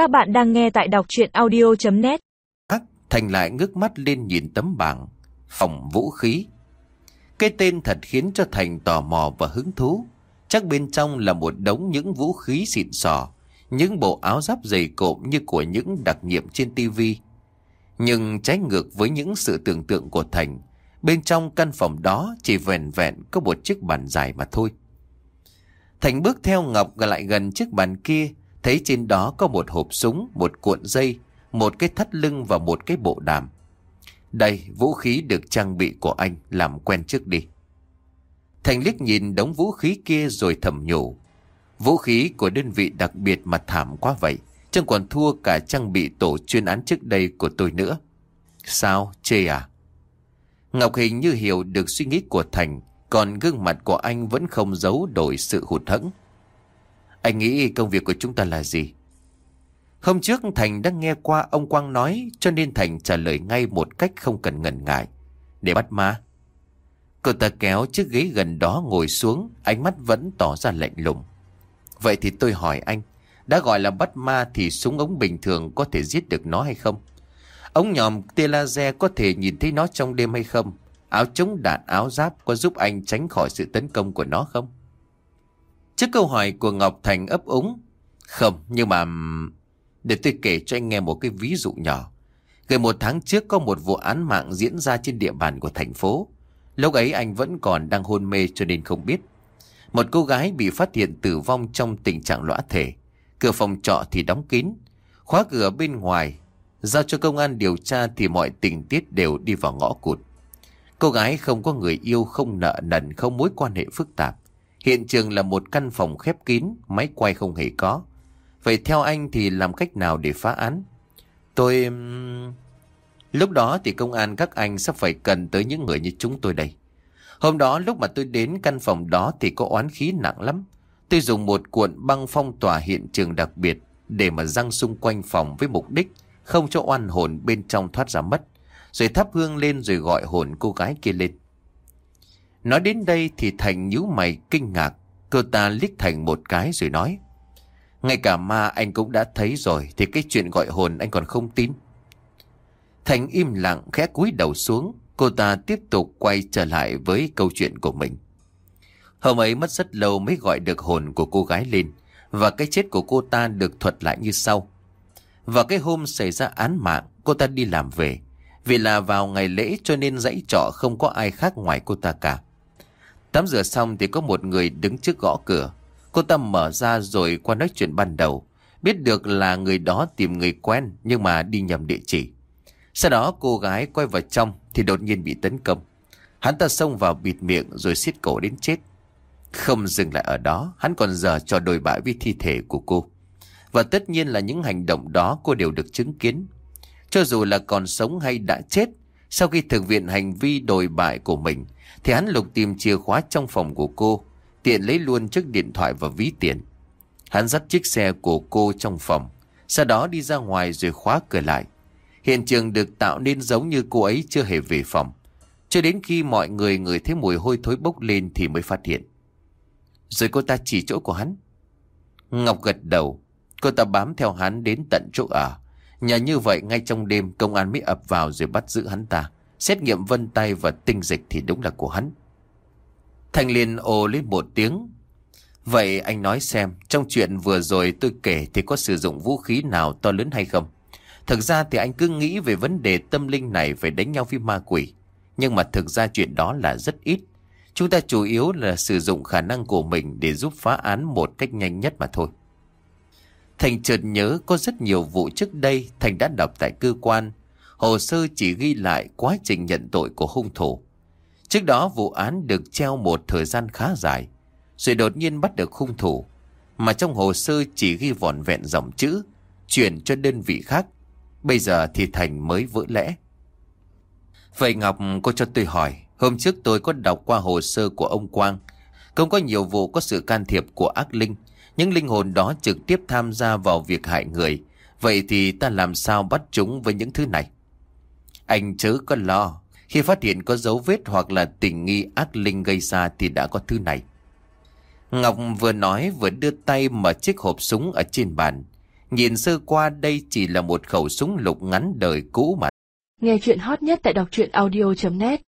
Các bạn đang nghe tại đọc chuyện audio.net Thành lại ngước mắt lên nhìn tấm bảng, Phòng vũ khí. Cái tên thật khiến cho Thành tò mò và hứng thú. Chắc bên trong là một đống những vũ khí xịn sò, Những bộ áo giáp dày cộm như của những đặc nhiệm trên tivi Nhưng trái ngược với những sự tưởng tượng của Thành, Bên trong căn phòng đó chỉ vẹn vẹn có một chiếc bàn dài mà thôi. Thành bước theo Ngọc lại gần chiếc bàn kia Thấy trên đó có một hộp súng, một cuộn dây, một cái thắt lưng và một cái bộ đàm. Đây, vũ khí được trang bị của anh, làm quen trước đi. Thành liếc nhìn đống vũ khí kia rồi thầm nhủ. Vũ khí của đơn vị đặc biệt mà thảm quá vậy. Chẳng còn thua cả trang bị tổ chuyên án trước đây của tôi nữa. Sao? Chê à? Ngọc Hình như hiểu được suy nghĩ của Thành, còn gương mặt của anh vẫn không giấu đổi sự hụt hẫng. Anh nghĩ công việc của chúng ta là gì? Hôm trước Thành đã nghe qua ông Quang nói cho nên Thành trả lời ngay một cách không cần ngần ngại. Để bắt ma. Cậu ta kéo chiếc ghế gần đó ngồi xuống, ánh mắt vẫn tỏ ra lạnh lùng. Vậy thì tôi hỏi anh, đã gọi là bắt ma thì súng ống bình thường có thể giết được nó hay không? Ống nhòm tia laser có thể nhìn thấy nó trong đêm hay không? Áo chống đạn áo giáp có giúp anh tránh khỏi sự tấn công của nó không? Trước câu hỏi của Ngọc Thành ấp úng. Không, nhưng mà... Để tôi kể cho anh nghe một cái ví dụ nhỏ. Gần một tháng trước có một vụ án mạng diễn ra trên địa bàn của thành phố. Lúc ấy anh vẫn còn đang hôn mê cho nên không biết. Một cô gái bị phát hiện tử vong trong tình trạng lõa thể. Cửa phòng trọ thì đóng kín. Khóa cửa bên ngoài. Giao cho công an điều tra thì mọi tình tiết đều đi vào ngõ cụt. Cô gái không có người yêu, không nợ nần, không mối quan hệ phức tạp. Hiện trường là một căn phòng khép kín, máy quay không hề có. Vậy theo anh thì làm cách nào để phá án? Tôi... Lúc đó thì công an các anh sắp phải cần tới những người như chúng tôi đây. Hôm đó lúc mà tôi đến căn phòng đó thì có oán khí nặng lắm. Tôi dùng một cuộn băng phong tỏa hiện trường đặc biệt để mà răng xung quanh phòng với mục đích không cho oan hồn bên trong thoát ra mất. Rồi thắp hương lên rồi gọi hồn cô gái kia lên. Nói đến đây thì Thành nhíu mày kinh ngạc. Cô ta liếc Thành một cái rồi nói. Ngay cả ma anh cũng đã thấy rồi thì cái chuyện gọi hồn anh còn không tin. Thành im lặng khẽ cúi đầu xuống. Cô ta tiếp tục quay trở lại với câu chuyện của mình. Hôm ấy mất rất lâu mới gọi được hồn của cô gái lên. Và cái chết của cô ta được thuật lại như sau. Vào cái hôm xảy ra án mạng, cô ta đi làm về. Vì là vào ngày lễ cho nên dãy trọ không có ai khác ngoài cô ta cả. Tắm rửa xong thì có một người đứng trước gõ cửa. Cô ta mở ra rồi qua nói chuyện ban đầu. Biết được là người đó tìm người quen nhưng mà đi nhầm địa chỉ. Sau đó cô gái quay vào trong thì đột nhiên bị tấn công. Hắn ta xông vào bịt miệng rồi xiết cổ đến chết. Không dừng lại ở đó, hắn còn giờ cho đồi bại với thi thể của cô. Và tất nhiên là những hành động đó cô đều được chứng kiến. Cho dù là còn sống hay đã chết, sau khi thực hiện hành vi đồi bại của mình, thì hắn lục tìm chìa khóa trong phòng của cô, tiện lấy luôn chiếc điện thoại và ví tiền. Hắn dắt chiếc xe của cô trong phòng, sau đó đi ra ngoài rồi khóa cửa lại. Hiện trường được tạo nên giống như cô ấy chưa hề về phòng. Cho đến khi mọi người ngửi thấy mùi hôi thối bốc lên thì mới phát hiện. Rồi cô ta chỉ chỗ của hắn. Ngọc gật đầu, cô ta bám theo hắn đến tận chỗ ở. Nhà như vậy ngay trong đêm công an mới ập vào rồi bắt giữ hắn ta. Xét nghiệm vân tay và tinh dịch thì đúng là của hắn. Thanh liền ồ lên một tiếng. Vậy anh nói xem, trong chuyện vừa rồi tôi kể thì có sử dụng vũ khí nào to lớn hay không? Thực ra thì anh cứ nghĩ về vấn đề tâm linh này phải đánh nhau với ma quỷ. Nhưng mà thực ra chuyện đó là rất ít. Chúng ta chủ yếu là sử dụng khả năng của mình để giúp phá án một cách nhanh nhất mà thôi. Thành chợt nhớ có rất nhiều vụ trước đây Thành đã đọc tại cơ quan Hồ sơ chỉ ghi lại quá trình nhận tội của hung thủ. Trước đó vụ án được treo một thời gian khá dài, rồi đột nhiên bắt được hung thủ, mà trong hồ sơ chỉ ghi vòn vẹn dòng chữ, chuyển cho đơn vị khác. Bây giờ thì Thành mới vỡ lẽ. Vậy Ngọc, cô cho tôi hỏi, hôm trước tôi có đọc qua hồ sơ của ông Quang, không có nhiều vụ có sự can thiệp của ác linh, những linh hồn đó trực tiếp tham gia vào việc hại người, vậy thì ta làm sao bắt chúng với những thứ này? Anh chớ có lo, khi phát hiện có dấu vết hoặc là tình nghi ác linh gây ra thì đã có thứ này. Ngọc vừa nói vừa đưa tay mở chiếc hộp súng ở trên bàn. Nhìn sơ qua đây chỉ là một khẩu súng lục ngắn đời cũ mà. Nghe chuyện hot nhất tại đọc truyện audio.net